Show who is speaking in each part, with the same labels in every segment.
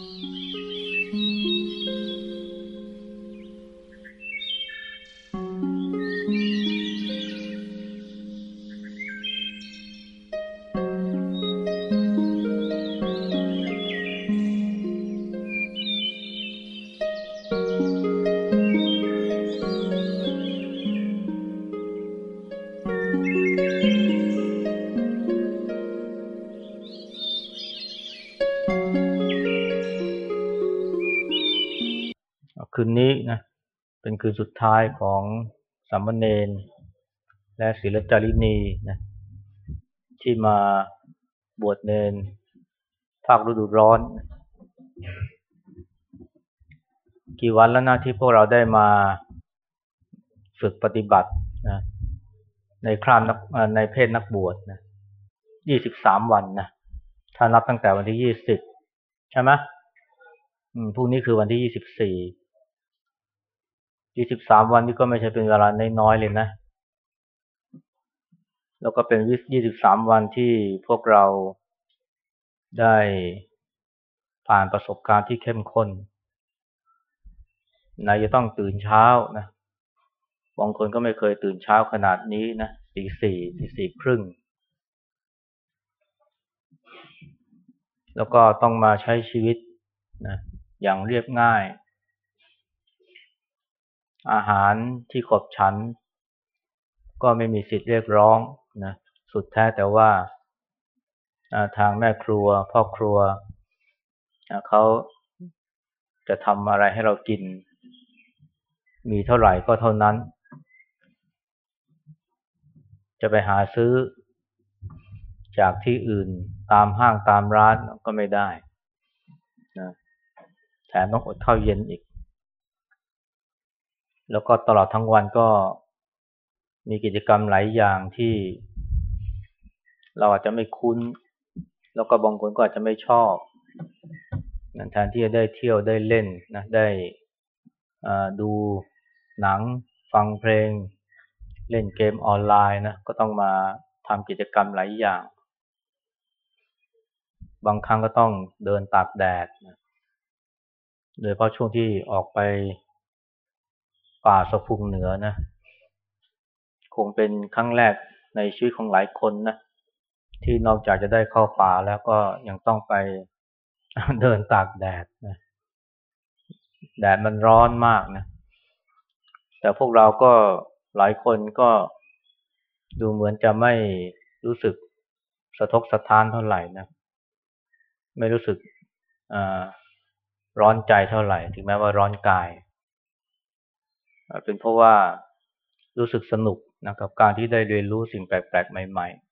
Speaker 1: คืน คืนสุดท้ายของสามเณรและศิลจารินีนะที่มาบวชเนนภาคฤดูร้อน กี่วันแล้วนะที่พวกเราได้มาฝึกปฏิบัตินะในครามนักในเพศนักบวชนะยี่สิบสามวันนะถ้านับตั้งแต่วันที่ยี่สิบใช่ไหมพรุ่งนี้คือวันที่ยี่สิบสี่ ยี่สิบสามวันนี้ก็ไม่ใช่เป็นเวลาน้อยๆเลยนะ แล้วก็เป็นวิยี่สิบสามวันที่พวกเราได้ผ่านประสบการณ์ที่เข้มข้นนายจะต้องตื่นเช้านะ บางคนก็ไม่เคยตื่นเช้าขนาดนี้นะตีสี่ตีสี่ครึ่ง แล้วก็ต้องมาใช้ชีวิตนะอย่างเรียบง่าย อาหารที่ขบฉัน ก็ไม่มีสิทธิ์เรียกร้องนะสุดแท้แต่ว่าทางแม่ครัวพ่อครัวเขาจะทำอะไรให้เรากิน มีเท่าไหร่ก็เท่านั้น จะไปหาซื้อจากที่อื่นตามห้างตามร้านก็ไม่ได้นะแถมต้องอดข้าวเย็นอีก แล้วก็ตลอดทั้งวันก็มีกิจกรรมหลายอย่างที่ เราอาจจะไม่คุ้น แล้วก็บางคนก็อาจจะไม่ชอบแทนที่จะได้เที่ยวได้เล่นนะได้ดูหนังฟังเพลง เล่นเกมออนไลน์นะก็ต้องมาทำกิจกรรมหลายอย่าง บางครั้งก็ต้องเดินตากแดดนะโดยเพราะช่วงที่ออกไป ป่าสะพุงเหนือนะ คงเป็นครั้งแรกในชีวิตของหลายคนนะ ที่นอกจากจะได้เข้าป่าแล้วก็ยังต้องไปเดินตากแดดนะแดดมันร้อนมากนะ แต่พวกเราก็หลายคนก็ดูเหมือนจะไม่รู้สึกสะทกสะท้านเท่าไหร่นะ ไม่รู้สึกร้อนใจเท่าไหร่ ถึงแม้ว่าร้อนกาย เป็นเพราะว่ารู้สึกสนุกนะกับการที่ได้เรียนรู้สิ่งแปลกๆ ใหม่ ๆ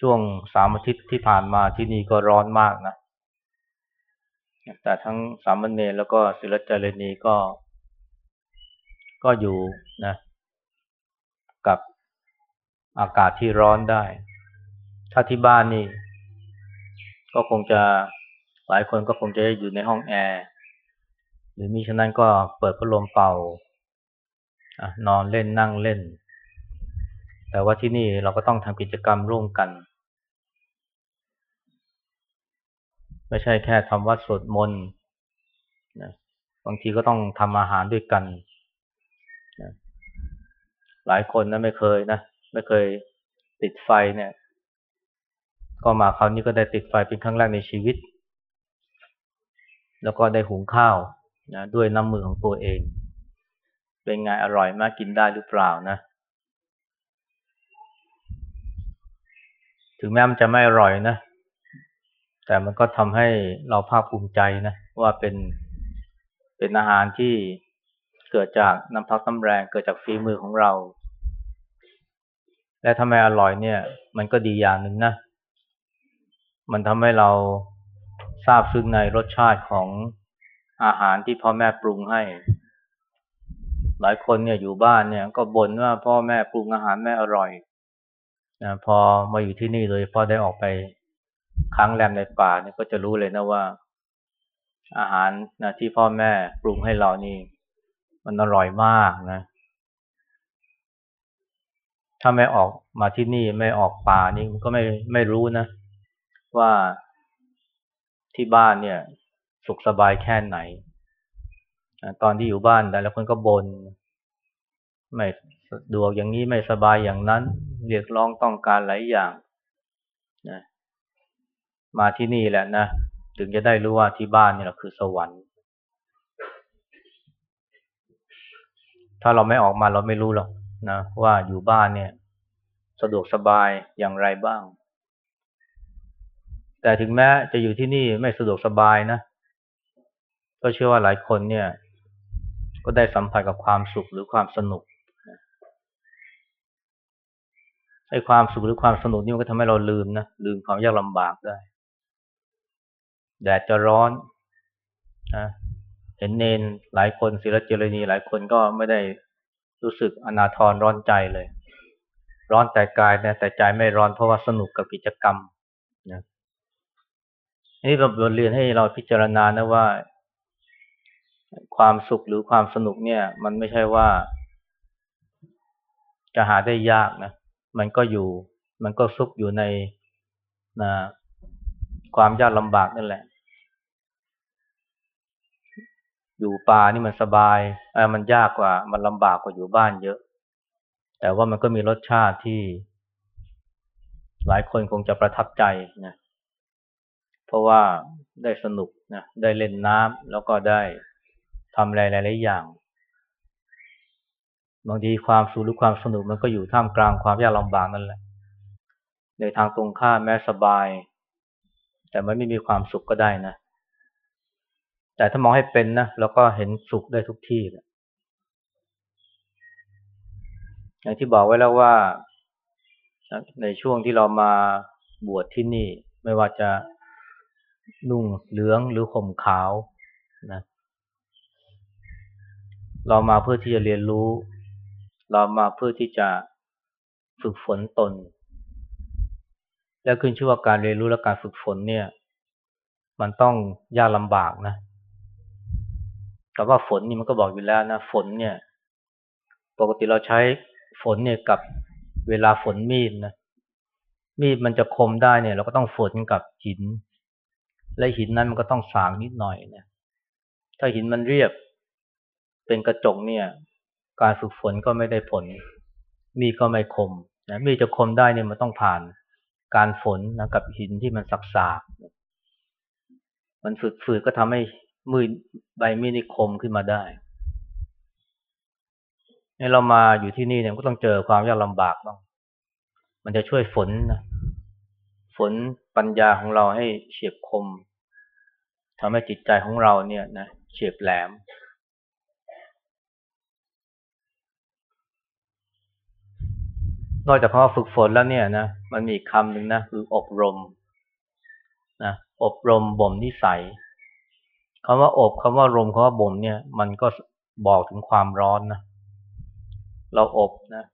Speaker 1: ช่วงสามอาทิตย์ที่ผ่านมาที่นี่ก็ร้อนมากนะ แต่ทั้งสามเณรแล้วก็ศิลจารณีก็ ก็อยู่นะ กับอากาศที่ร้อนได้ ถ้าที่บ้านนี่ ก็คงจะหลายคนก็คงจะอยู่ในห้องแอร์ หรือมิฉะนั้นก็เปิดพัดลมเป่านอนเล่นนั่งเล่น แต่ว่าที่นี่เราก็ต้องทำกิจกรรมร่วมกัน ไม่ใช่แค่ทำวัดสวดมนต์นะบางทีก็ต้องทำอาหารด้วยกันนะหลายคนนะไม่เคยนะไม่เคยติดไฟเนี่ย ก็มาคราวนี้ก็ได้ติดไฟเป็นครั้งแรกในชีวิต แล้วก็ได้หุงข้าว นะด้วยน้ำมือของตัวเอง เป็นไงอร่อยมากกินได้หรือเปล่านะ ถึงแม้มันจะไม่อร่อยนะ แต่มันก็ทำให้เราภาคภูมิใจนะ ว่าเป็นเป็นอาหารที่เกิดจากน้ำพักน้ำแรงเกิดจากฝีมือของเรา และทำไมอร่อยเนี่ย มันก็ดีอย่างหนึ่งนะ มันทำให้เราทราบซึ้งในรสชาติของ อาหารที่พ่อแม่ปรุงให้ หลายคนเนี่ยอยู่บ้านเนี่ย ก็บ่นว่าพ่อแม่ปรุงอาหารไม่อร่อยนะพอมาอยู่ที่นี่เลยพอได้ออกไปค้างแรมในป่าเนี่ยก็จะรู้เลยนะว่า อาหารนะที่พ่อแม่ปรุงให้เรานี่ มันอร่อยมากนะ ถ้าไม่ออกมาที่นี่ไม่ออกป่านี่ก็ไม่ไม่รู้นะ ว่าที่บ้านเนี่ย สุขสบายแค่ไหน ตอนที่อยู่บ้านแต่ละคนก็บน่นไม่สะดวกอย่างนี้ไม่สบายอย่างนั้น เรียกร้องต้องการหลายอย่างนะมาที่นี่แหละนะ ถึงจะได้รู้ว่าที่บ้านนี่แหละคือสวรรค์ ถ้าเราไม่ออกมาเราไม่รู้หรอกนะว่าอยู่บ้านเนี่ย สะดวกสบายอย่างไรบ้าง แต่ถึงแม้จะอยู่ที่นี่ไม่สะดวกสบายนะ ก็เชื่อว่าหลายคนเนี่ย ก็ได้สัมผัสกับความสุขหรือความสนุกไอ้ความสุขหรือความสนุกนี่มันก็ทำให้เราลืมนะลืมความยากลำบากได้แดดจะร้อนนะเห็นเนนหลายคนศิลเจรณีหลายคนก็ไม่ได้รู้สึกอนาทรร้อนใจเลย ร้อนแต่กายนะแต่ใจไม่ร้อนเพราะว่าสนุกกับกิจกรรมนะนี่เราเรียนให้เราพิจารณานะว่า ความสุขหรือความสนุกเนี่ย มันไม่ใช่ว่า จะหาได้ยากนะ มันก็อยู่ มันก็ซุกอยู่ในนะความยากลำบากนั่นแหละ อยู่ป่านี่มันสบายเออมันยากกว่า มันลำบากกว่าอยู่บ้านเยอะ แต่ว่ามันก็มีรสชาติที่ หลายคนคงจะประทับใจนะ เพราะว่าได้สนุกนะ ได้เล่นน้ำแล้วก็ได้ ทำอะไรหลายๆอย่าง บางทีความสุขหรือความสนุกมันก็อยู่ท่ามกลางความยากลำบากนั่นแหละ ในทางตรงข้ามแม้สบาย แต่มันไม่มีความสุขก็ได้นะ แต่ถ้ามองให้เป็นนะเราก็เห็นสุขได้ทุกที่แหละอย่างที่บอกไว้แล้วว่า ในช่วงที่เรามาบวชที่นี่ ไม่ว่าจะนุ่งเหลืองหรือห่มขาวนะ เรามาเพื่อที่จะเรียนรู้ เรามาเพื่อที่จะฝึกฝนตน และขึ้นชื่อว่าการเรียนรู้และการฝึกฝนเนี่ย มันต้องยากลำบากนะ แต่ว่าฝนนี่มันก็บอกอยู่แล้วนะ ฝนเนี่ย ปกติเราใช้ฝนเนี่ยกับเวลาฝนมีดนะ มีดมันจะคมได้เนี่ย เราก็ต้องฝนกับหิน และหินนั้นมันก็ต้องสางนิดหน่อยเนี่ยถ้าหินมันเรียบ เป็นกระจกเนี่ย การฝึกฝนก็ไม่ได้ผล มีก็ไม่คมนะมีจะคมได้เนี่ยมันต้องผ่าน การฝนนะกับหินที่มันสักสากมันฝึกฝืดก็ทำให้มือใบมีดนี่คมขึ้นมาได้นี่เรามาอยู่ที่นี่เนี่ยก็ต้องเจอความยากลำบากบ้างมันจะช่วยฝนนะฝนปัญญาของเราให้เฉียบคมทำให้จิตใจของเราเนี่ยนะเฉียบแหลม นอกจากคำว่าฝึกฝนแล้วเนี่ยนะมันมีคำหนึ่งนะคืออบรมนะอบรมบ่มนิสัยคำว่าอบคำว่ารมคำว่าบ่มเนี่ย มันก็บอกถึงความร้อนนะเราอบนะ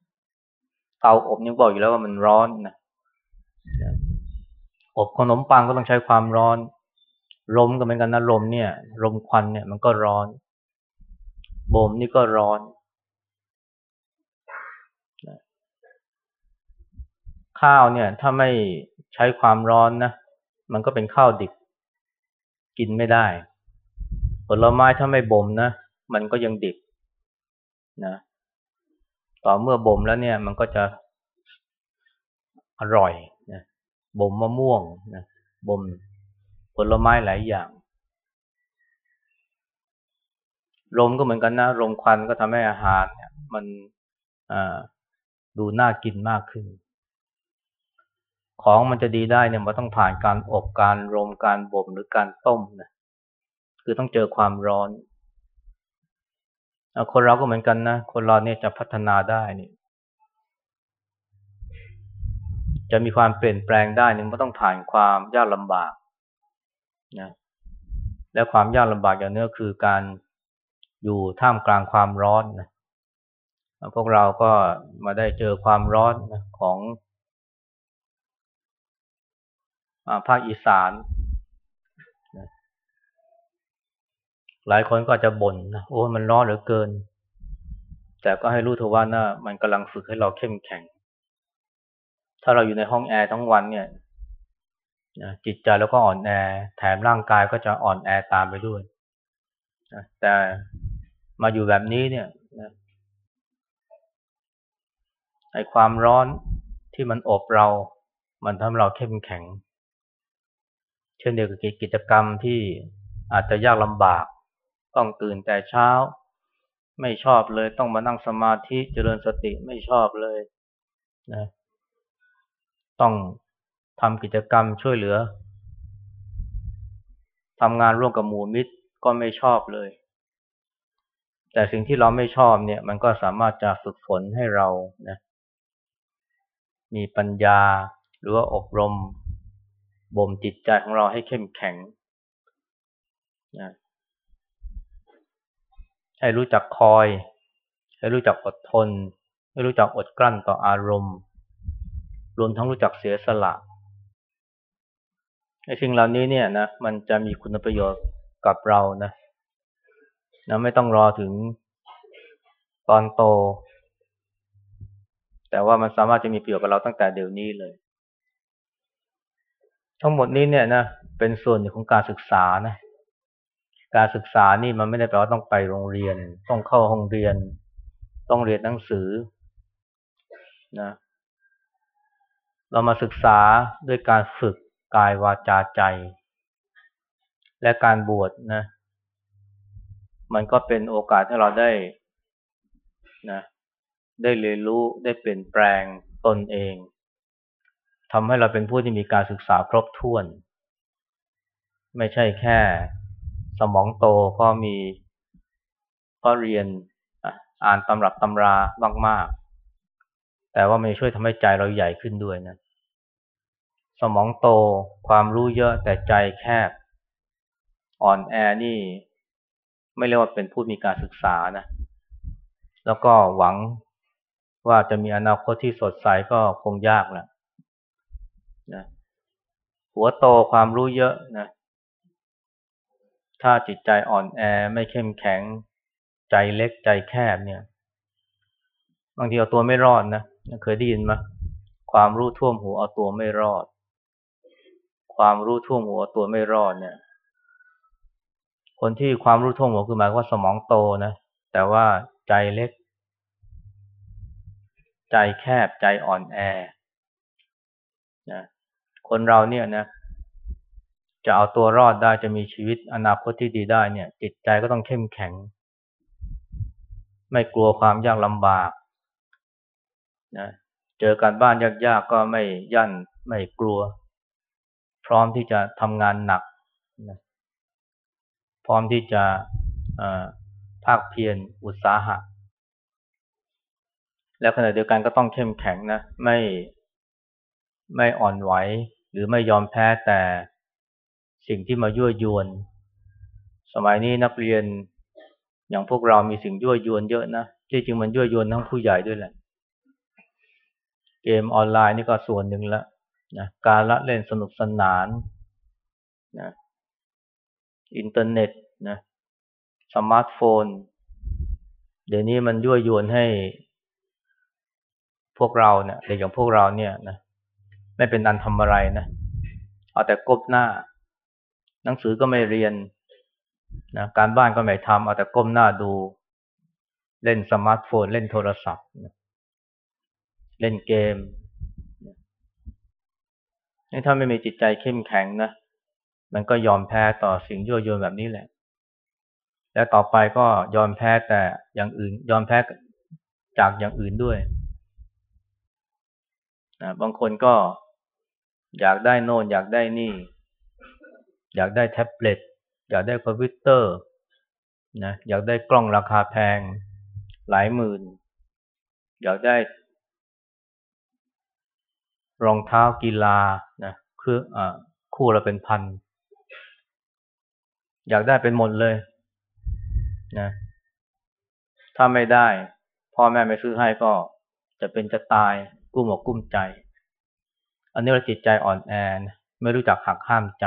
Speaker 1: เตาอบนี่บอกอยู่แล้วว่ามันร้อนนะอบขนมปังก็ต้องใช้ความร้อนลมก็เหมือนกันนะลมเนี่ยลมควันเนี่ยมันก็ร้อนบ่มนี่ก็ร้อน ข้าวเนี่ย ถ้าไม่ใช้ความร้อนนะมันก็เป็นข้าวดิบ กินไม่ได้ ผลไม้ถ้าไม่บ่มนะมันก็ยังดิบนะต่อเมื่อบ่มแล้วเนี่ย มันก็จะอร่อยนะบ่มมะม่วงนะบ่มผลไม้หลายอย่างลมก็เหมือนกันนะลมควันก็ทำให้อาหารเนี่ย มันดูน่ากินมากขึ้น ของมันจะดีได้เนี่ยมันต้องผ่านการอบการรมการบ่มหรือการต้มนะคือต้องเจอความร้อนคนเราก็เหมือนกันนะคนเราเนี่ยจะพัฒนาได้นี่จะมีความเปลี่ยนแปลงได้นี่มันต้องผ่านความยากลำบากนะและความยากลำบากอย่างนี้ก็คือการอยู่ท่ามกลางความร้อนนะพวกเราก็มาได้เจอความร้อนนะของ ภาคอีสาน หลายคนก็จะบ่นนะโอ้มันร้อนเหลือเกิน แต่ก็ให้รู้เถอะว่านะมันกำลังฝึกให้เราเข้มแข็ง ถ้าเราอยู่ในห้องแอร์ทั้งวันเนี่ยจิตใจแล้วก็อ่อนแอ แถมร่างกายก็จะอ่อนแอตามไปด้วยแต่มาอยู่แบบนี้เนี่ยนะไอความร้อนที่มันอบเรา มันทำเราเข้มแข็ง ช่นเดียวกับกิจกรรมที่อาจจะยากลำบาก ต้องตื่นแต่เช้า ไม่ชอบเลยต้องมานั่งสมาธิเจริญสติไม่ชอบเลยนะต้องทำกิจกรรมช่วยเหลือทำงานร่วมกับหมู่มิตรก็ไม่ชอบเลย แต่สิ่งที่เราไม่ชอบเนี่ย มันก็สามารถจะฝึกฝนให้เรานะมีปัญญาหรือว่าอบรม บ่มจิตใจของเราให้เข้มแข็งนะให้รู้จักคอย ให้รู้จักอดทน ให้รู้จักอดกลั้นต่ออารมณ์ รวมทั้งรู้จักเสียสละไอ้สิ่งเหล่านี้เนี่ยนะมันจะมีคุณประโยชน์กับเรานะนะไม่ต้องรอถึงตอนโต แต่ว่ามันสามารถจะมีประโยชน์กับเราตั้งแต่เดี๋ยวนี้เลย ทั้งหมดนี้เนี่ยนะเป็นส่วนของการศึกษานะการศึกษานี่มันไม่ได้แปลว่าต้องไปโรงเรียน ต้องเข้าห้องเรียน ต้องเรียนหนังสือนะเรามาศึกษาด้วยการฝึกกายวาจาใจ และการบวชนะ มันก็เป็นโอกาสให้เราได้นะได้เรียนรู้ได้เปลี่ยนแปลงตนเอง ทำให้เราเป็นผู้ที่มีการศึกษาครบถ้วน ไม่ใช่แค่สมองโตเพราะมีเพราะเรียนอ่านตำรับตำรามาก ๆ แต่ว่ามันช่วยทำให้ใจเราใหญ่ขึ้นด้วยนะ สมองโตความรู้เยอะแต่ใจแคบ อ่อนแอนี่ ไม่เรียกว่าเป็นผู้มีการศึกษานะ แล้วก็หวังว่าจะมีอนาคตที่สดใสก็คงยากแหละ นะหัวโตความรู้เยอะนะ ถ้าจิตใจอ่อนแอไม่เข้มแข็ง ใจเล็กใจแคบเนี่ย บางทีเอาตัวไม่รอดนะเคยได้ยินไหมความรู้ท่วมหัวเอาตัวไม่รอด ความรู้ท่วมหัวตัวไม่รอดเนี่ย คนที่ความรู้ท่วมหัวคือหมายว่าสมองโตนะ แต่ว่าใจเล็ก ใจแคบใจอ่อนแอ คนเราเนี่ยนะ จะเอาตัวรอดได้จะมีชีวิตอนาคตที่ดีได้เนี่ย จิตใจก็ต้องเข้มแข็ง ไม่กลัวความยากลำบากนะเจอการบ้านยากๆก็ไม่ยั่นไม่กลัว พร้อมที่จะทำงานหนักนะพร้อมที่จะภาคเพียรอุตสาหะ แล้วขณะเดียวกันก็ต้องเข้มแข็งนะ ไม่ ไม่อ่อนไหว หรือไม่ยอมแพ้แต่สิ่งที่มายั่วยวน สมัยนี้นักเรียนอย่างพวกเรามีสิ่งยั่วยวนเยอะนะที่จริงมันยั่วยวนทั้งผู้ใหญ่ด้วยแหละ เกมออนไลน์นี่ก็ส่วนหนึ่งละนะการละเล่นสนุกสนานนะอินเทอร์เน็ตนะสมาร์ทโฟน เดี๋ยวนี้มันยั่วยวนให้พวกเราเนี่ยเด็กอย่างพวกเราเนี่ยนะ ไม่เป็นอันทำอะไรนะ เอาแต่กบหน้า หนังสือก็ไม่เรียนนะการบ้านก็ไม่ทำเอาแต่ก้มหน้าดู เล่นสมาร์ทโฟน เล่นโทรศัพท์ เล่นเกมนี่ถ้าไม่มีจิตใจเข้มแข็งนะ มันก็ยอมแพ้ต่อสิ่งยั่วยวนแบบนี้แหละ แล้วต่อไปก็ยอมแพ้แต่อย่างอื่น ยอมแพ้จากอย่างอื่นด้วยนะบางคนก็ อยากได้โน่นอยากได้นี่ อยากได้แท็บเล็ตอยากได้คอมพิวเตอร์นะอยากได้กล้องราคาแพง หลายหมื่น อยากได้ รองเท้ากีฬานะคืออคู่ละเป็นพัน อยากได้เป็นหมดเลยนะถ้าไม่ได้ พ่อแม่ไม่ซื้อให้ก็จะเป็นจะตายกุ้มอกกุ้มใจ อันนี้เราจิตใจอ่อนแอนะไม่รู้จักหักห้ามใจ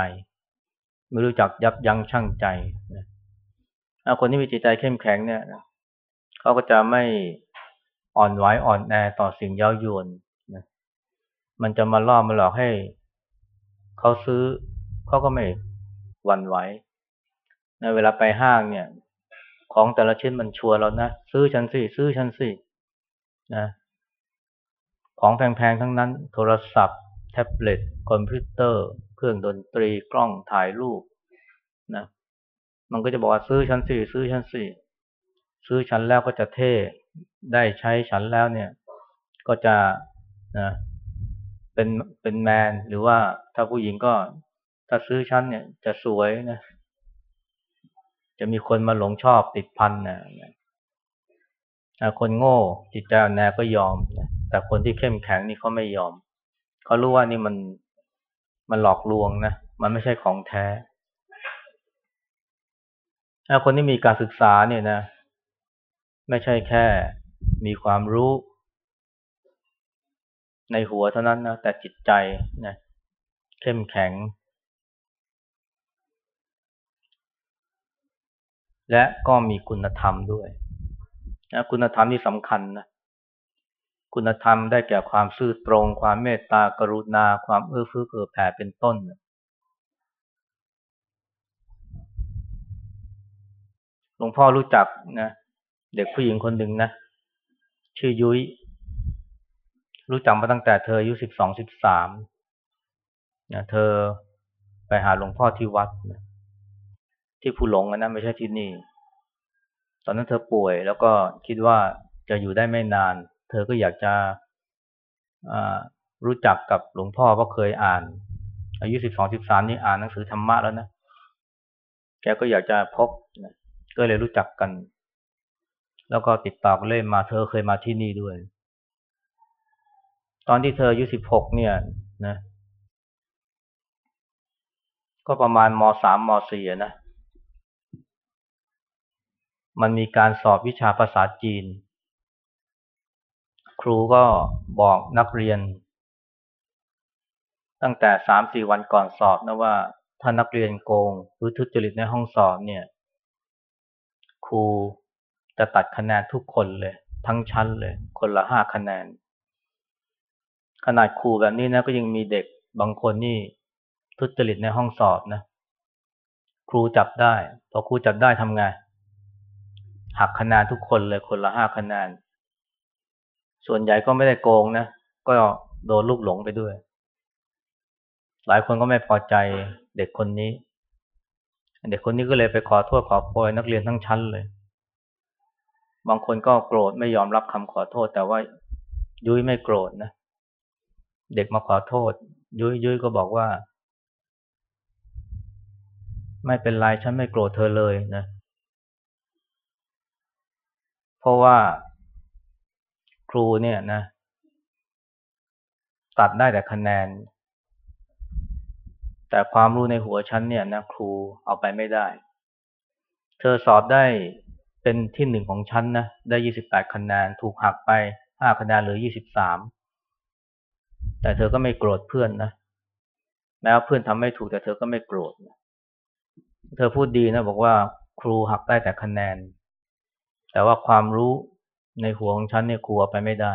Speaker 1: ไม่รู้จักยับยั้งชั่งใจนะคนที่มีจิตใจเข้มแข็งเนี่ยเขาก็จะไม่อ่อนไหวอ่อนแอต่อสิ่งเย้ายวนะมันจะมาล่อมาหลอกให้เขาซื้อเขาก็ไม่หวั่นไหวในเวลาไปห้างเนี่ย ของแต่ละชิ้นมันชัวร์แล้วนะซื้อฉันสิซื้อฉันสินะของแพงๆทั้งนั้น โทรศัพท์ แท็บเล็ตคอมพิวเตอร์ เครื่องดนตรีกล้องถ่ายรูปนะมันก็จะบอกว่าซื้อฉันสิซื้อฉันสิซื้อฉันแล้วก็จะเท่ได้ใช้ฉันแล้วเนี่ย ก็จะนะเป็นเป็นแมนหรือว่าถ้าผู้หญิงก็ถ้าซื้อชั้นเนี่ยจะสวยนะจะมีคนมาหลงชอบติดพันนะคนโง่จิตใจแนวก็ยอมนะแต่คนที่เข้มแข็งนี่เขาไม่ยอม เขารู้ว่านี่มันมันหลอกลวงนะ มันไม่ใช่ของแท้ถ้าคนที่มีการศึกษาเนี่ยนะ ไม่ใช่แค่มีความรู้ ในหัวเท่านั้นนะ แต่จิตใจนะเข้มแข็ง และก็มีคุณธรรมด้วยนะคุณธรรมที่สำคัญนะ คุณธรรมได้แก่ความซื่อตรง ความเมตตากรุณา ความเอื้อเฟื้อเผื่อแผ่เป็นต้น หลวงพ่อรู้จักนะเด็กผู้หญิงคนหนึ่งนะ ชื่อยุ้ย รู้จักมาตั้งแต่เธออายุสิบสองสิบสามนะเธอไปหาหลวงพ่อที่วัดนะที่ผู้หลงนะไม่ใช่ที่นี่ ตอนนั้นเธอป่วยแล้วก็คิดว่าจะอยู่ได้ไม่นาน เธอก็อยากจะรู้จักกับหลวงพ่อเพราะเคยอ่าน อายุสิบสองสิบสามนี่อ่านหนังสือธรรมะแล้วนะ แกก็อยากจะพบนะก็เลยรู้จักกัน แล้วก็ติดต่อกันเล่นมาเธอเคยมาที่นี่ด้วย ตอนที่เธออายุสิบหกเนี่ยนะ ก็ประมาณมสามมสี่นะ มันมีการสอบวิชาภาษาจีน ครูก็บอกนักเรียน ตั้งแต่สามสี่วันก่อนสอบนะว่า ถ้านักเรียนโกงหรือทุจริตในห้องสอบเนี่ย ครูจะตัดคะแนนทุกคนเลย ทั้งชั้นเลย คนละห้าคะแนน ขนาดครูแบบนี้นะก็ยังมีเด็กบางคนนี่ทุจริตในห้องสอบนะ ครูจับได้ พอครูจับได้ทำไงหักคะแนนทุกคนเลยคนละห้าคะแนน ส่วนใหญ่ก็ไม่ได้โกงนะ ก็โดนลูกหลงไปด้วย หลายคนก็ไม่พอใจเด็กคนนี้ เด็กคนนี้ก็เลยไปขอโทษขอโพยนักเรียนทั้งชั้นเลย บางคนก็โกรธไม่ยอมรับคำขอโทษ แต่ว่ายุ้ยไม่โกรธนะ เด็กมาขอโทษ ยุ้ยยุ้ยก็บอกว่า ไม่เป็นไรฉันไม่โกรธเธอเลยนะ เพราะว่า รูเนี่ยนะ ตัดได้แต่คะแนน แต่ความรู้ในหัวฉันเนี่ยนะครูเอาไปไม่ได้ เธอสอบได้เป็นที่หนึ่งของฉันนะ ได้ยี่สิบแปดคะแนน ถูกหักไปห้าคะแนนหลือยี่สิบสามแต่เธอก็ไม่โกรธเพื่อนนะแม้ว่าเพื่อนทำไม่ถูกแต่เธอก็ไม่โกรธเธอพูดดีนะ บอกว่าครูหักได้แต่คะแนน แต่ว่าความรู้ ในหัวของฉันเนี่ยครูเอาไปไม่ได้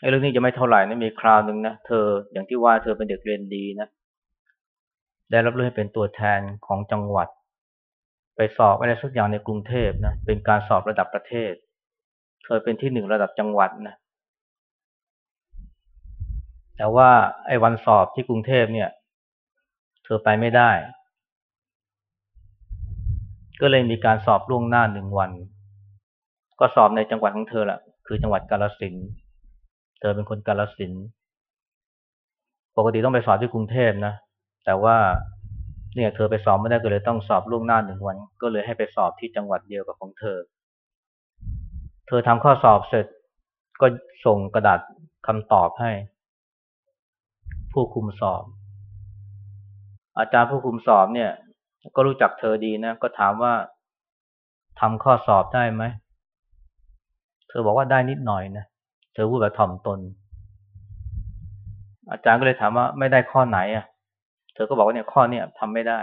Speaker 1: ไอ้เรื่องนี้จะไม่เท่าไหร่นะมีคราวหนึ่งนะเธออย่างที่ว่าเธอเป็นเด็กเรียนดีนะได้รับเลือกให้เป็นตัวแทนของจังหวัด ไปสอบอะไรสักอย่างในกรุงเทพนะเป็นการสอบระดับประเทศเคยเป็นที่หนึ่งระดับจังหวัดนะแต่ว่าไอ้วันสอบที่กรุงเทพเนี่ย เธอไปไม่ได้ ก็เลยมีการสอบล่วงหน้าหนึ่งวัน ก็สอบในจังหวัดของเธอแหละคือจังหวัดกาลสินเธอเป็นคนกาลสินปกติต้องไปสอบที่กรุงเทพนะ แต่ว่าเนี่ยเธอไปสอบไม่ได้ก็เลยต้องสอบล่วงหน้าหนึ่งวัน ก็เลยให้ไปสอบที่จังหวัดเดียวกับของเธอ เธอทำข้อสอบเสร็จก็ส่งกระดาษคำตอบให้ ผู้คุมสอบ อาจารย์ผู้คุมสอบเนี่ย ก็รู้จักเธอดีนะ ก็ถามว่าทำข้อสอบได้ไหม เธอบอกว่าได้นิดหน่อยนะ เธอพูดแบบถ่อมตน อาจารย์ก็เลยถามว่าไม่ได้ข้อไหนอะ เธอก็บอกว่าเนี่ยข้อเนี่ยทำไม่ได้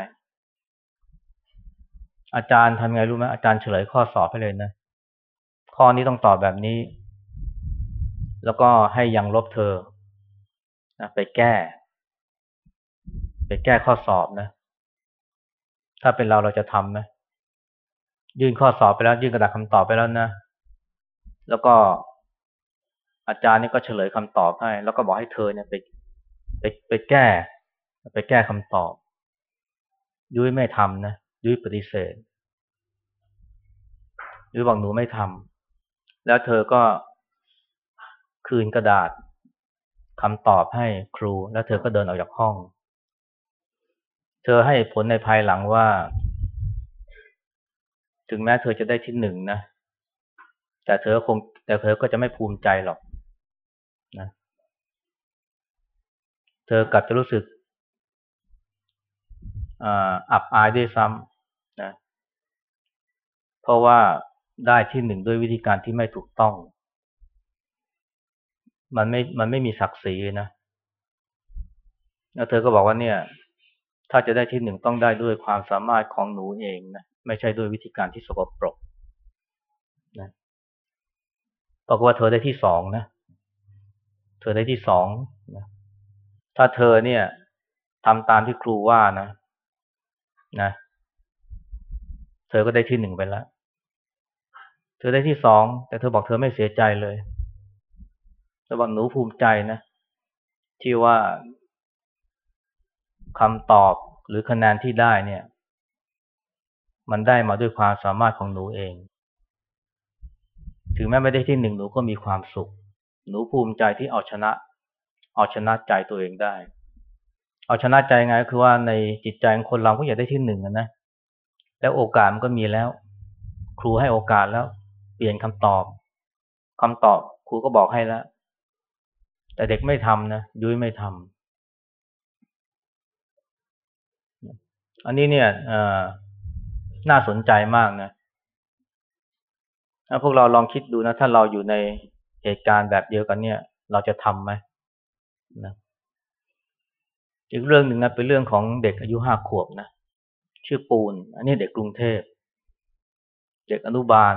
Speaker 1: อาจารย์ทำไงรู้ไหมอาจารย์เฉลยข้อสอบให้เลยนะ ข้อนี้ต้องตอบแบบนี้ แล้วก็ให้ยังลบเธอนะไปแก้ ไปแก้ข้อสอบนะ ถ้าเป็นเราเราจะทำไหมยื่นข้อสอบไปแล้ว ยื่นกระดาษคำตอบไปแล้วนะ แล้วก็อาจารย์นี่ก็เฉลยคำตอบให้ แล้วก็บอกให้เธอเนี่ยไปไปไปแก้ ไปแก้คำตอบ ยุ้ยไม่ทำนะยุ้ยปฏิเสธยุ้ยบอกหนูไม่ทำแล้วเธอก็คืนกระดาษคำตอบให้ครู แล้วเธอก็เดินออกจากห้อง ธอให้ผลในภายหลังว่า ถึงแม้เธอจะได้ที่หนึ่งนะ แต่เธอคง แต่เธอก็จะไม่ภูมิใจหรอกนะ เธอกลับจะรู้สึกอับอายด้วยซ้ำนะ เพราะว่าได้ที่หนึ่งด้วยวิธีการที่ไม่ถูกต้อง มันไม่ มันไม่มีศักดิ์ศรีนะ แล้วเธอก็บอกว่าเนี่ย ถ้าจะได้ที่หนึ่งต้องได้ด้วยความสามารถของหนูเองนะไม่ใช่ด้วยวิธีการที่สกปรกนะบอกว่าเธอได้ที่สองนะ เธอได้ที่สองนะถ้าเธอเนี่ยทำตามที่ครูว่านะ นะ เธอก็ได้ที่หนึ่งไปแล้ว เธอได้ที่สองแต่เธอบอกเธอไม่เสียใจเลยเธอบอกหนูภูมิใจนะที่ว่า คำตอบหรือคะแนนที่ได้เนี่ย มันได้มาด้วยความสามารถของหนูเอง ถึงแม้ไม่ได้ที่หนึ่งหนูก็มีความสุข หนูภูมิใจที่เอาชนะ เอาชนะใจตัวเองได้ เอาชนะใจไงก็คือว่าในจิตใจของคนเราก็อยากได้ที่หนึ่งนะ แล้วโอกาสมันก็มีแล้ว ครูให้โอกาสแล้ว เปลี่ยนคำตอบคำตอบครูก็บอกให้แล้ว แต่เด็กไม่ทำนะยุ้ยไม่ทำ อันนี้เนี่ยน่าสนใจมากนะถ้าพวกเราลองคิดดูนะ ถ้าเราอยู่ในเหตุการณ์แบบเดียวกันเนี่ย เราจะทำไหมนะอีกเรื่องหนึ่งนะเป็นเรื่องของเด็กอายุห้าขวบนะชื่อปูน อันนี้เด็กกรุงเทพ เด็กอนุบาล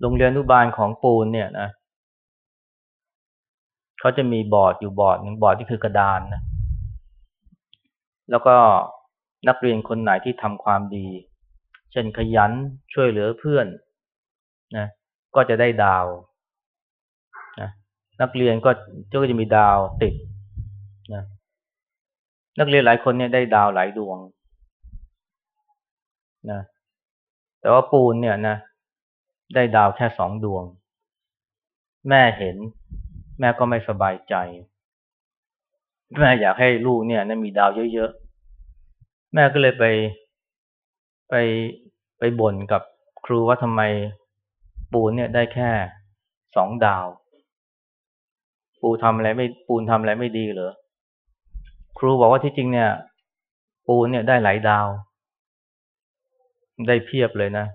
Speaker 1: โรงเรียนอนุบาลของปูนเนี่ยนะเขาจะมีบอร์ดอยู่บอร์ดหนึ่งบอร์ดที่คือกระดานนะแล้วก็ นักเรียนคนไหนที่ทำความดี เช่นขยันช่วยเหลือเพื่อนนะก็จะได้ดาวนะนักเรียนก็ก็จะมีดาวติดนะนักเรียนหลายคนเนี่ยได้ดาวหลายดวงนะแต่ว่าปูนเนี่ยนะ ได้ดาวแค่สองดวง แม่เห็น แม่ก็ไม่สบายใจ แม่อยากให้ลูกเนี่ยนะมีดาวเยอะๆ แม่ก็เลยไปไปไปบ่นกับครูว่าทำไมปูนเนี่ยได้แค่สองดาว ปูทำอะไรไม่ปูนทำอะไรไม่ดีเหรอครูบอกว่าที่จริงเนี่ย ปูนเนี่ยได้หลายดาว ได้เพียบเลยนะ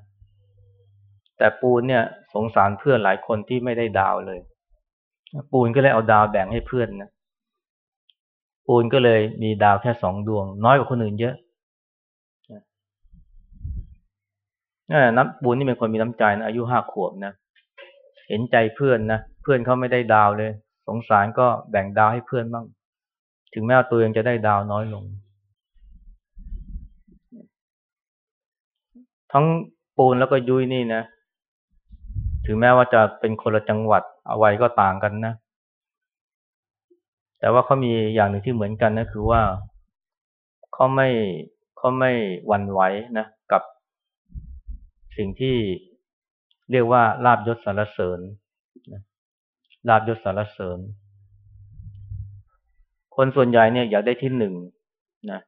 Speaker 1: แต่ปูนเนี่ย สงสารเพื่อนหลายคนที่ไม่ได้ดาวเลย ปูนก็เลยเอาดาวแบ่งให้เพื่อนนะปูนก็เลยมีดาวแค่สองดวง น้อยกว่าคนอื่นเยอะ น้ำปูนนี่เป็นคนมีน้ำใจนะอายุห้าขวบนะเห็นใจเพื่อนนะเพื่อนเขาไม่ได้ดาวเลย สงสารก็แบ่งดาวให้เพื่อนบ้างถึงแม้ว่าตัวเองจะได้ดาวน้อยลง ทั้งปูนแล้วก็ยุ้ยนี่นะ ถึงแม้ว่าจะเป็นคนละจังหวัดเอาไว้ก็ต่างกันนะ แต่ว่าเขามีอย่างหนึ่งที่เหมือนกันนะ คือว่าเขาไม่เขาไม่หวั่นไหวนะ กับ สิ่งที่เรียกว่าลาบยศสารเสริญลาบยศสารเสริญ คนส่วนใหญ่เนี่ยอยากได้ที่หนึ่งนะ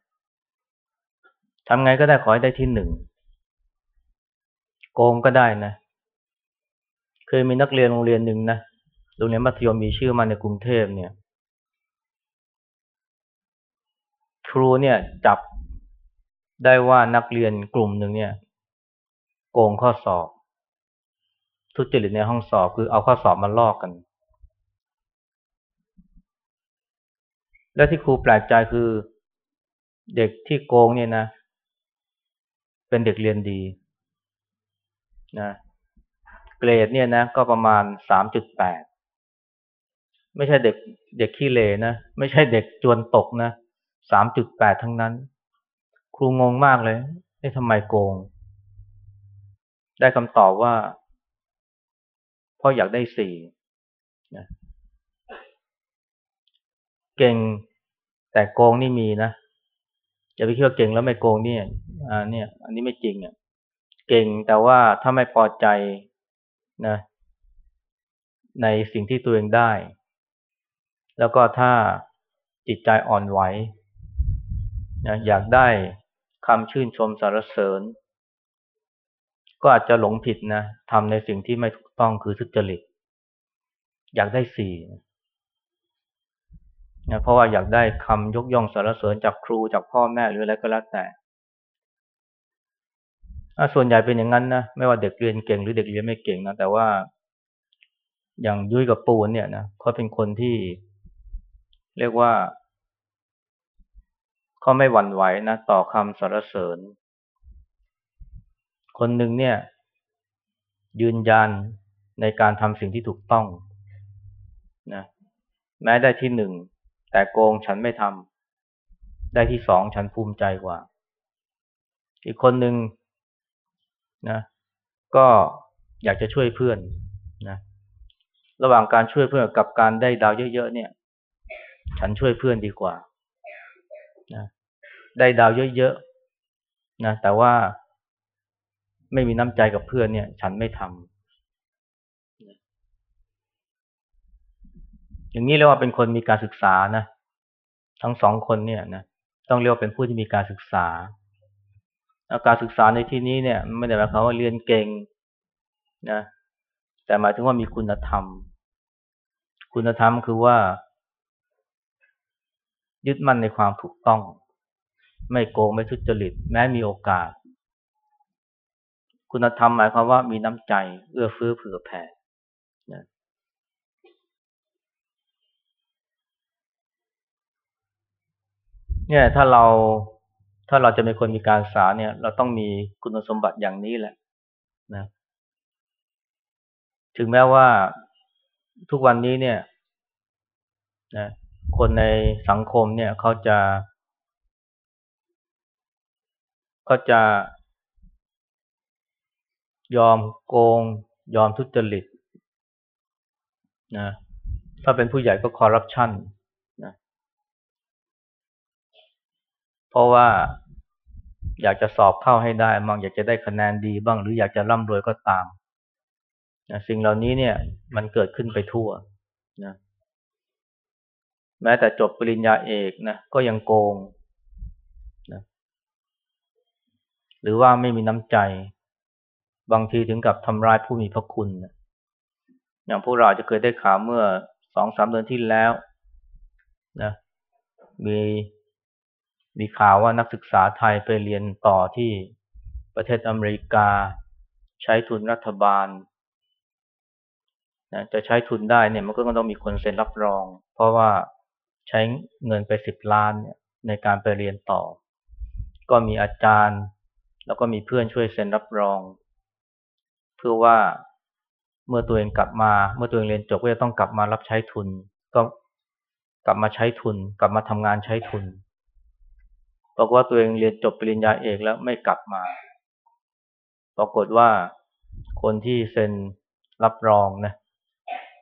Speaker 1: ทำไงก็ได้ขอให้ได้ที่หนึ่งโกงก็ได้นะเคยมีนักเรียนโรงเรียนหนึ่งนะโรงเรียนมัธยมมีชื่อมาในกรุงเทพเนี่ย ครูเนี่ยจับได้ว่านักเรียนกลุ่มหนึ่งเนี่ย โกงข้อสอบ ทุจริตในห้องสอบคือเอาข้อสอบมาลอกกัน และที่ครูแปลกใจคือเด็กที่โกงเนี่ยนะ เป็นเด็กเรียนดีนะเกรดเนี่ยนะ ก็ประมาณสามจุดแปดไม่ใช่เด็กเด็กขี้เลนะ ไม่ใช่เด็กจวนตกนะสามจุดแปดทั้งนั้น ครูงงมากเลยนี่ทำไมโกง ได้คำตอบว่าพราะอยากได้สี่นะเก่งแต่โกงนี่มีนะอย่าไปคิดว่าเก่งแล้วไม่โกงเนี่ยอ่าเนี่ย อันนี้ไม่จริงอะเก่งแต่ว่าถ้าไม่พอใจนะ ในสิ่งที่ตัวเองได้ แล้วก็ถ้าจิตใจอ่อนไหวนะอยากได้คำชื่นชมสรรเสริญ ก็อาจจะหลงผิดนะทำในสิ่งที่ไม่ถูกต้องคือทุจริต อยากได้สี่นะเพราะว่าอยากได้คำยกย่องสรรเสริญจากครูจากพ่อแม่หรืออะไรก็แล้วแต่ส่วนใหญ่เป็นอย่างนั้นนะไม่ว่าเด็กเรียนเก่งหรือเด็กเรียนไม่เก่งนะแต่ว่า อย่างยุ้ยกับปูนเนี่ยนะเขาเป็นคนที่ เรียกว่าเขาไม่หวั่นไหวนะต่อคำสรรเสริญ คนหนึ่งเนี่ย ยืนยันในการทำสิ่งที่ถูกต้องนะแม้ได้ที่หนึ่งแต่โกงฉันไม่ทำได้ที่สองฉันภูมิใจกว่า อีกคนหนึ่งนะก็อยากจะช่วยเพื่อนนะระหว่างการช่วยเพื่อนกับการได้ดาวเยอะๆเนี่ย ฉันช่วยเพื่อนดีกว่านะได้ดาวเยอะๆนะแต่ว่า ไม่มีน้ำใจกับเพื่อนเนี่ย ฉันไม่ทำอย่างนี้เรียกว่าเป็นคนมีการศึกษานะ ทั้งสองคนเนี่ยนะต้องเรียกว่าเป็นผู้ที่มีการศึกษาการศึกษาในที่นี้เนี่ย ไม่ได้หมายความว่าเรียนเก่งนะแต่หมายถึงว่ามีคุณธรรม คุณธรรมคือว่า ยึดมั่นในความถูกต้อง ไม่โกงไม่ทุจริต แม้มีโอกาส คุณธรรมหมายความว่ามีน้ำใจ เอื้อเฟื้อเผื่อแผ่นะเนี่ยถ้าเราถ้าเราจะเป็นคนมีการศึกษาเนี่ย เราต้องมีคุณสมบัติอย่างนี้แหละนะ ถึงแม้ว่าทุกวันนี้เนี่ยนะคนในสังคมเนี่ยเขาจะเขาจะ ยอมโกง ยอมทุจริตนะถ้าเป็นผู้ใหญ่ก็คอร์รัปชันนะเพราะว่าอยากจะสอบเข้าให้ได้บ้างอยากจะได้คะแนนดีบ้าง หรืออยากจะร่ำรวยก็ตามนะสิ่งเหล่านี้เนี่ย มันเกิดขึ้นไปทั่วนะแม้แต่จบปริญญาเอกนะก็ยังโกงนะหรือว่าไม่มีน้ำใจ บางทีถึงกับทำร้ายผู้มีพระคุณนะอย่างพวกเราจะเคยได้ข่าวเมื่อสองสามเดือนที่แล้วนะมีมีข่าวว่านักศึกษาไทยไปเรียนต่อที่ประเทศอเมริกา ใช้ทุนรัฐบาลนะจะใช้ทุนได้เนี่ยมันก็ต้องมีคนเซ็นรับรอง เพราะว่าใช้เงินไปสิบล้านเนี่ยในการไปเรียนต่อ ก็มีอาจารย์ แล้วก็มีเพื่อนช่วยเซ็นรับรอง พื่อว่าเมื่อตัวเองกลับมา เมื่อตัวเองเรียนจบก็จะต้องกลับมารับใช้ทุน ก็กลับมาใช้ทุน กลับมาทำงานใช้ทุนบอกว่าตัวเองเรียนจบปริญญาเอกแล้วไม่กลับมา ปรากฏว่าคนที่เซ็นรับรองนะ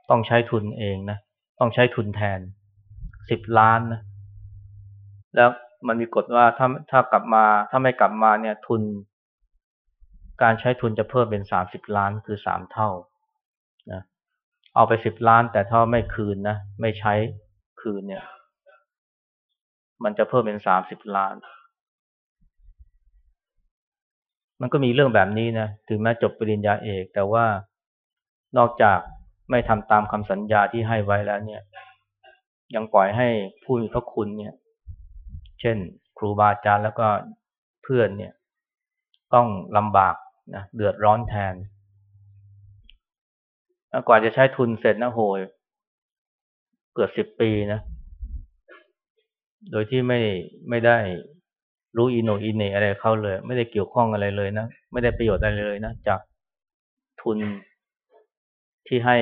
Speaker 1: ต้องใช้ทุนเองนะต้องใช้ทุนแทนสิบล้านนะแล้วมันมีกฎว่าถ้าถ้ากลับมา ถ้าไม่กลับมาเนี่ยทุน การใช้ทุนจะเพิ่มเป็นสามสิบล้านคือสามเท่านะเอาไปสิบล้านแต่ถ้าไม่คืนนะไม่ใช้คืนเนี่ย มันจะเพิ่มเป็นสามสิบล้าน มันก็มีเรื่องแบบนี้นะถึงแม้จบปริญญาเอก แต่ว่านอกจากไม่ทำตามคำสัญญาที่ให้ไว้แล้วเนี่ย ยังปล่อยให้ผู้มีพระคุณเนี่ย เช่น ครูบาอาจารย์แล้วก็เพื่อนเนี่ย ต้องลำบาก นะเดือดร้อนแทนกว่าจะใช้ทุนเสร็จนะโหยเกือบสิบปีนะ โดยที่ไม่ไม่ได้รู้อินโนอินเนอะไรเข้าเลย ไม่ได้เกี่ยวข้องอะไรเลยนะ ไม่ได้ประโยชน์อะไรเลยนะ จากทุนที่ให้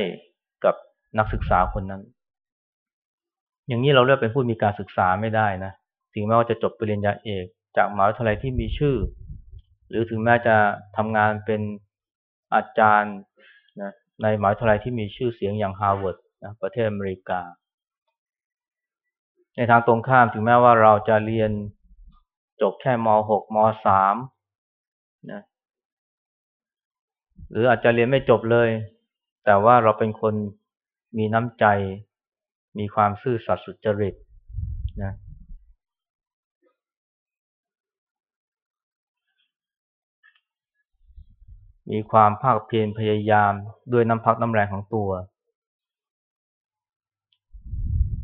Speaker 1: กับนักศึกษาคนนั้น อย่างนี้เราเรียกเป็นผู้มีการศึกษาไม่ได้นะ ถึงแม้ว่าจะจบปริญญาเอก จากมหาวิทยาลัยที่มีชื่อ หรือถึงแม้จะทำงานเป็นอาจารย์นะในมหาวิทยาลัยที่มีชื่อเสียงอย่างฮาร์วาร์ดนะประเทศอเมริกา ในทางตรงข้ามถึงแม้ว่าเราจะเรียนจบแค่ม .6 ม .3 นะหรืออาจจะเรียนไม่จบเลย แต่ว่าเราเป็นคนมีน้ำใจ มีความซื่อสัตย์สุจริตนะ มีความภาคเพียรพยายามด้วยน้ำพักน้ำแรงของตัว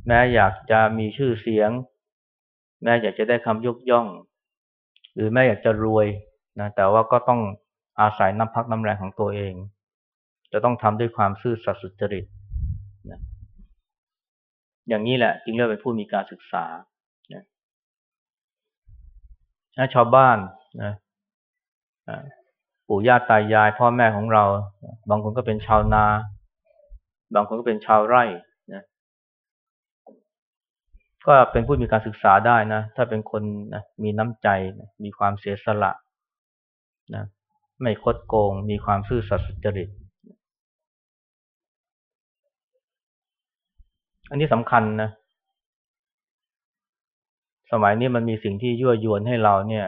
Speaker 1: แม้อยากจะมีชื่อเสียง แม้อยากจะได้คำยกย่อง หรือแม้อยากจะรวยนะแต่ว่าก็ต้องอาศัยน้ำพักน้ำแรงของตัวเอง จะต้องทำด้วยความซื่อสัตย์สุจริตนะอย่างนี้แหละจึงเรียกเป็นผู้มีการศึกษานะชาวบ้านนะ ปู่ย่าตายาย พ่อแม่ของเรา บางคนก็เป็นชาวนา บางคนก็เป็นชาวไร่นะก็เป็นผู้มีการศึกษาได้นะ ถ้าเป็นคนนะมีน้ำใจนะมีความเสียสละนะไม่คดโกง มีความซื่อสัตย์สุจริต อันนี้สำคัญนะ สมัยนี้มันมีสิ่งที่ยั่วยวนให้เราเนี่ย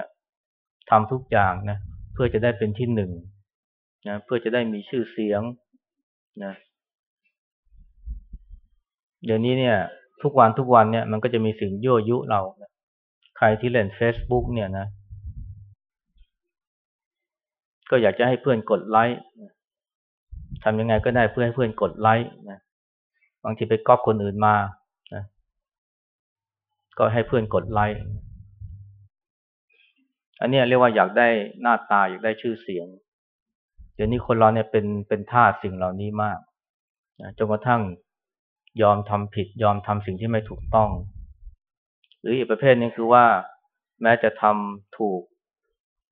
Speaker 1: ทำทุกอย่างนะเพื่อจะได้เป็นที่หนึ่งนะเพื่อจะได้มีชื่อเสียงนะเดี๋ยวนี้เนี่ย ทุกวันทุกวันเนี่ยมันก็จะมีสิ่งยั่วยุเราใครที่เล่น Facebook เนี่ยนะ ก็อยากจะให้เพื่อนกดไลค์ทำยังไงก็ได้เพื่อให้เพื่อนกดไลค์นะบางทีไปก๊อปคนอื่นมานะก็ให้เพื่อนกดไลค์ อันนี้เรียกว่าอยากได้หน้าตาอยากได้ชื่อเสียง เดี๋ยวนี้คนเราเนี่ยเป็นเป็นท่าสิ่งเหล่านี้มากนะจนกระทั่งยอมทำผิด ยอมทำสิ่งที่ไม่ถูกต้อง หรืออีกประเภทนึงคือว่า แม้จะทำถูก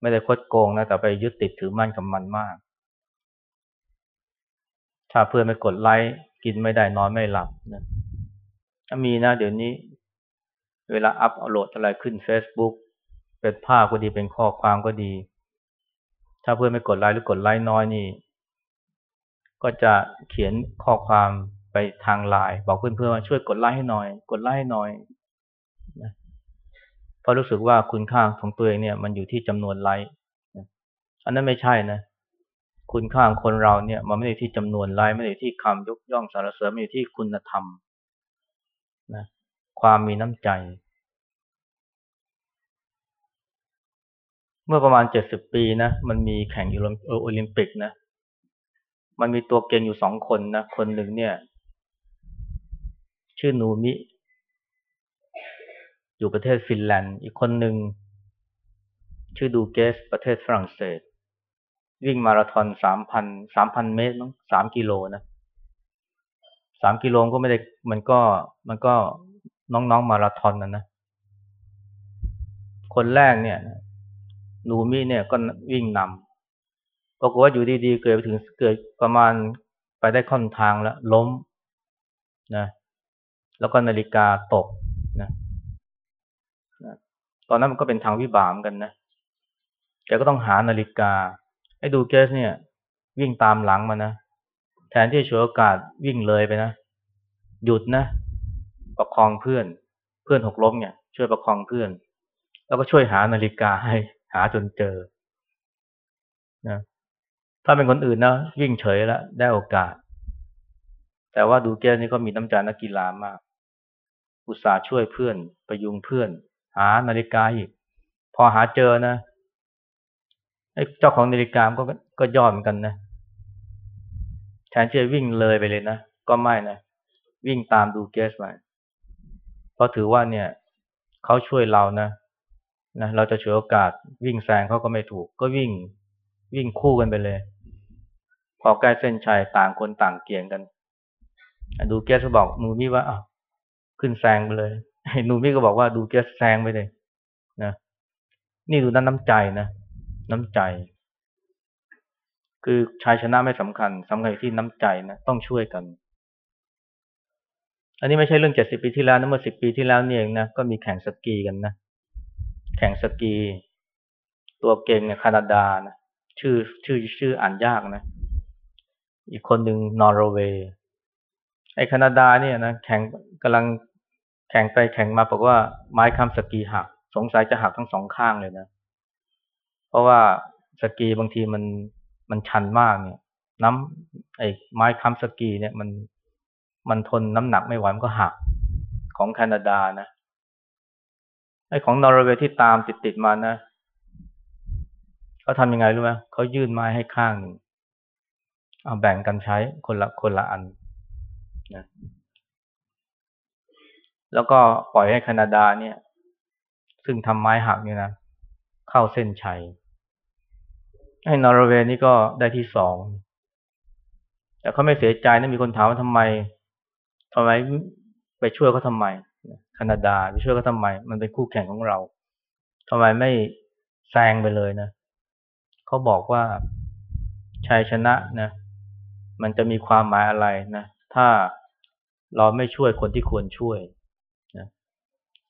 Speaker 1: ไม่ได้คดโกงนะแต่ไปยึดติดถือมั่นกับมันมาก ถ้าเพื่อนไม่กดไลค์กินไม่ได้นอนไม่หลับนะมีนะเดี๋ยวนี้ เวลาอัพโหลดอะไรขึ้น Facebook เป็นภาพก็ดีเป็นข้อความก็ดี ถ้าเพื่อนไม่กดไลค์หรือกดไลค์น้อยนี่ ก็จะเขียนข้อความไปทางไลน์บอกเพื่อนๆว่าช่วยกดไลค์ให้หน่อย กดไลค์ให้หน่อยเพราะรู้สึกว่าคุณค่าของตัวเองเนี่ย มันอยู่ที่จำนวนไลค์อันนั้นไม่ใช่นะคุณค่าของคนเราเนี่ย มันไม่ได้ที่จำนวนไลค์ไม่ได้ที่คำยกย่องสรรเสริญไม่ได้ที่คุณธรรมนะความมีน้ำใจ เมื่อประมาณเจ็ดสิบปีนะ มันมีแข่งโอลิมปิกนะ มันมีตัวเก่งอยู่สองคนนะ คนหนึ่งเนี่ย ชื่อนูมิ อยู่ประเทศฟินแลนด์ อีกคนหนึ่งชื่อดูเกส ประเทศฝรั่งเศส วิ่งมาราธอนสามพันสามพันเมตรมั้งสามกิโลนะสามกิโลก็ไม่ได้ มันก็ มันก็น้องๆมาราธอนนะนะ คนแรกเนี่ย นูมี่เนี่ยก็วิ่งนำปรากฏว่าอยู่ดีๆ เกิดไปถึงเกิดประมาณไปได้ค่อนทางแล้วล้มนะแล้วก็นาฬิกาตกนะตอนนั้นมันก็เป็นทางวิบากกันนะแกก็ต้องหานาฬิกา ให้ดูเกสเนี่ย วิ่งตามหลังมานะแทนที่จะฉวยโอกาสวิ่งเลยไปนะ หยุดนะ ประคองเพื่อน เพื่อนหกล้มเนี่ย ช่วยประคองเพื่อน แล้วก็ช่วยหานาฬิกาให้าจนเจอนะถ้าเป็นคนอื่นนะวิ่งเฉยแล้วได้โอกาส แต่ว่าดูเกสนี่ก็มีน้ำใจนักกีฬามาก อุตส่าห์ช่วยเพื่อนประยุงเพื่อน หานาฬิกาอีก พอหาเจอนะไอ้เจ้าของนาฬิกาก็ก็ยอดเหมือนกันนะแทนที่จะวิ่งเลยไปเลยนะก็ไม่นะวิ่งตามดูเกสไปเพราะถือว่าเนี่ยเขาช่วยเรานะ นะเราจะฉวยโอกาสวิ่งแซงเขาก็ไม่ถูก ก็วิ่งวิ่งคู่กันไปเลย พอใกล้เส้นชัยต่างคนต่างเกี่ยงกัน ดูเกสบอกมูมี่ว่าอะขึ้นแซงไปเลยนูมี่ก็บอกว่าดูแกสแซงไปเลยนะนี่ดูนั้นน้ำใจนะน้ำใจ คือชายชนะไม่สำคัญสำคัญที่น้ำใจนะต้องช่วยกัน อันนี้ไม่ใช่เรื่องเจ็ดสิบปีที่แล้วนะเมื่อสิบปีที่แล้วนี่เองนะก็มีแข่งสกีกันนะ แข่งสกี ตัวเก่งเนี่ยแคนาดานะชื่อชื่อชื่ออ่านยากนะ อีกคนหนึ่งนอร์เวย์ไอ้แคนาดาเนี่ยนะแข่งกำลังแข่งไปแข่งมาบอกว่าไม้ค้ำสกีหัก สงสัยจะหักทั้งสองข้างเลยนะ เพราะว่าสกีบางทีมันมันชันมากเนี่ย น้ำไอ้ไม้ค้ำสกีเนี่ยมันมันทนน้ำหนักไม่ไหวมันก็หักของแคนาดานะ ไอ้ของนอร์เวย์ที่ตามติดติดมานะเขาทำยังไงรู้ไหมเขายื่นไม้ให้ข้างหนึ่งเอาแบ่งกันใช้คนละคนละอันนะแล้วก็ปล่อยให้แคนาดาเนี่ย ซึ่งทำไม้หักเนี่ยนะเข้าเส้นชัยให้นอร์เวย์นี่ก็ได้ที่สอง แต่เขาไม่เสียใจนะมีคนถามว่าทำไมทำไมไปช่วยเขาทำไม แคนาดาไปช่วยเขาทำไม มันเป็นคู่แข่งของเราทำไมไม่แซงไปเลยนะเขาบอกว่าชัยชนะนะมันจะมีความหมายอะไรนะ ถ้าเราไม่ช่วยคนที่ควรช่วยนะ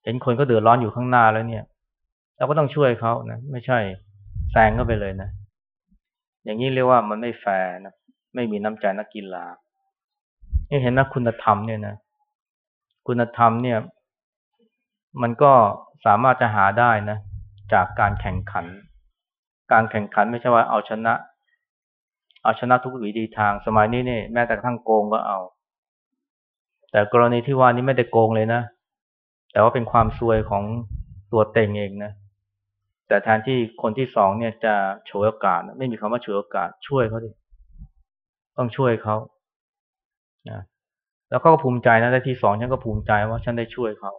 Speaker 1: เห็นคนก็เดือดร้อนอยู่ข้างหน้าแล้วเนี่ย เราก็ต้องช่วยเขานะ ไม่ใช่แซงเข้าไปเลยนะ อย่างนี้เรียกว่ามันไม่แฟร์นะไม่มีน้ำใจนักกีฬานี่เห็นนะคุณธรรมเนี่ยนะ คุณธรรมเนี่ย มันก็สามารถจะหาได้นะ จากการแข่งขัน การแข่งขันไม่ใช่ว่าเอาชนะ เอาชนะทุกวิธีทางสมัยนี้เนี่ยแม้แต่ทั้งโกงก็เอา แต่กรณีที่ว่านี้ไม่ได้โกงเลยนะ แต่ว่าเป็นความซวยของตัวเต็งเองนะแต่แทนที่คนที่สองเนี่ยจะโชว์โอกาส ไม่มีคำว่าโชว์โอกาสช่วยเขาดิต้องช่วยเขานะ แล้วก็ภูมิใจนะได้ที่สองฉันก็ภูมิใจว่าฉันได้ช่วยเขา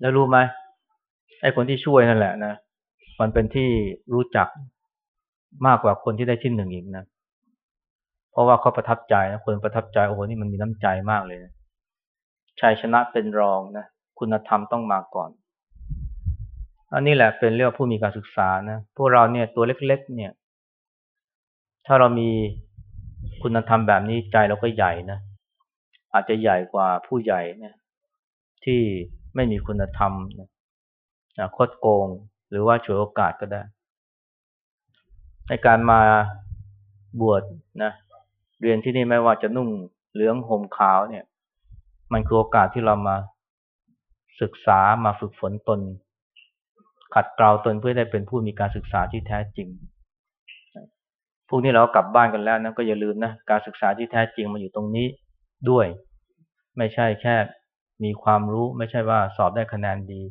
Speaker 1: แล้วรู้ไหมไอ้คนที่ช่วยนั่นแหละนะมันเป็นที่รู้จักมากกว่าคนที่ได้ที่หนึ่งอีกนะเพราะว่าเขาประทับใจนะคนประทับใจโอ้โหนี่มันมีน้ำใจมากเลยนะชัยชนะเป็นรองนะคุณธรรมต้องมาก่อน อันนี้แหละเป็นเรื่องผู้มีการศึกษานะพวกเราเนี่ยตัวเล็ก ๆ เนี่ย ถ้าเรามี คุณธรรมแบบนี้ใจเราก็ใหญ่นะ อาจจะใหญ่กว่าผู้ใหญ่เนี่ยที่ไม่มีคุณธรรมนะคดโกงหรือว่าฉวยโอกาสก็ได้ ในการมาบวชนะเรียนที่นี่ไม่ว่าจะนุ่งเหลืองห่มขาวเนี่ย มันคือโอกาสที่เรามาศึกษามาฝึกฝนตน ขัดเกลาตนเพื่อได้เป็นผู้มีการศึกษาที่แท้จริง พวกนี้เรากลับบ้านกันแล้วนะก็อย่าลืมนะการศึกษาที่แท้จริงมาอยู่ตรงนี้ด้วย ไม่ใช่แค่มีความรู้ไม่ใช่ว่าสอบได้คะแนนดี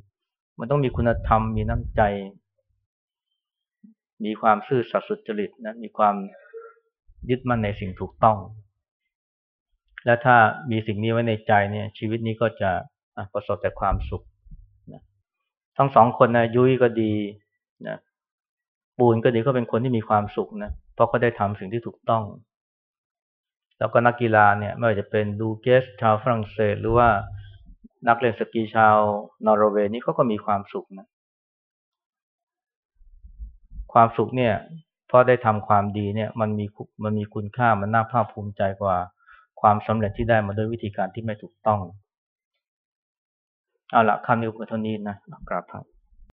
Speaker 1: มันต้องมีคุณธรรมมีน้ำใจ มีความซื่อสัตย์สุจริตนะมีความยึดมั่นในสิ่งถูกต้อง และถ้ามีสิ่งนี้ไว้ในใจเนี่ย ชีวิตนี้ก็จะประสบแต่ความสุขนะทั้งสองคนนะยุ้ยก็ดีนะปูนก็ดีก็เป็นคนที่มีความสุขนะ เพราะเขาได้ทำสิ่งที่ถูกต้อง แล้วก็นักกีฬาเนี่ยไม่ว่าจะเป็นดูเกสชาวฝรั่งเศส หรือว่านักเล่นสกีชาวนอร์เวย์นี่เขาก็มีความสุขนะ ความสุขเนี่ยเพราะได้ทำความดีเนี่ยมันมีมันมีคุณค่ามันน่าภาคภูมิใจกว่าความสำเร็จที่ได้มาด้วยวิธีการที่ไม่ถูกต้อง เอาละคำนี้ก็เท่านี้นะกราบครับ